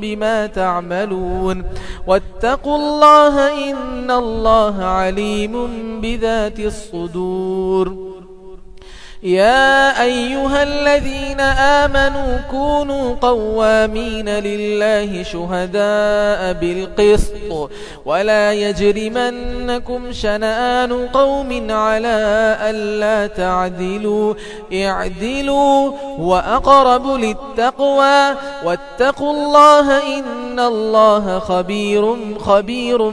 بما تعملون واتقوا الله إن الله عليم بذات الصدور يا أيها الذين آمنوا كونوا قوامين لله شهداء بالقسط ولا يجرمنكم شنآن قوم على ألا تعدلوا اعدلوا وأقرب للتقوى واتقوا الله إن الله خبير خبير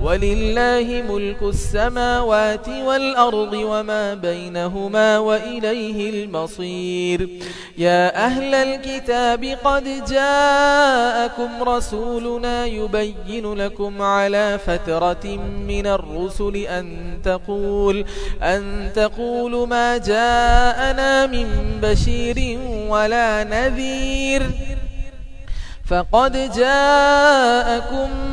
ولله ملك السماوات والأرض وما بينهما وإليه المصير. يا أهل الكتاب قد جاءكم رسولنا يبين لكم على فترة من الرسل أن تقول أن تقول ما جاءنا من بشير ولا نذير. فقد جاءكم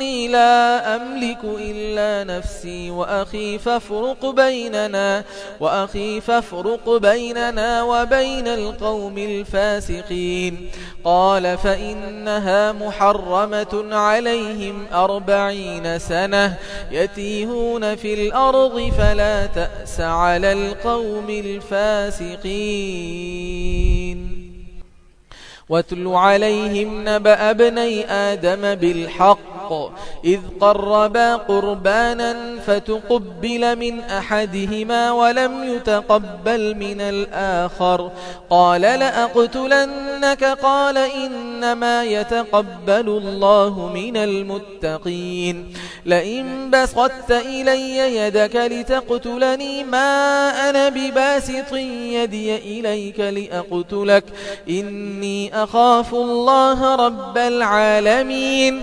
إني لا أملك إلا نفسي وأخي فافرق بيننا وأخي فافرق بيننا وبين القوم الفاسقين. قال فإنها محرمة عليهم أربعين سنة يتيهون في الأرض فلا تأس على القوم الفاسقين. واتل عليهم نبأ ابني آدم بالحق إذ قربا قربانا فتقبل من أحدهما ولم يتقبل من الآخر. قال لأقتلنك؟ قال إنما يتقبل الله من المتقين. لئن بسطت إلي يدك لتقتلني ما أنا بباسط يدي إليك لأقتلك. إني أخاف الله رب العالمين.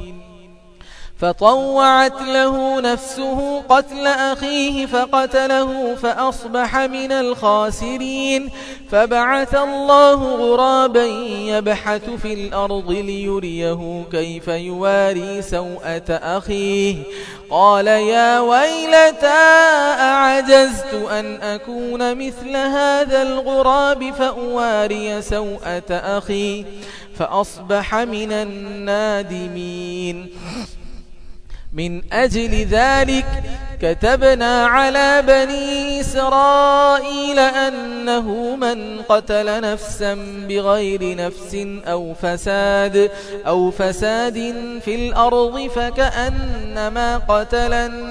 فطوعت له نفسه قتل أخيه فقتله فأصبح من الخاسرين فبعث الله غرابا يبحث في الأرض ليريه كيف يواري سوءة أخيه قال يا ويلتا أعجزت أن أكون مثل هذا الغراب فأواري سوءة أخي فأصبح من النادمين من أجل ذلك كتبنا على بني إسرائيل أنه من قتل نفسا بغير نفس أو فساد أو فساد في الأرض فكأنما قتل الناس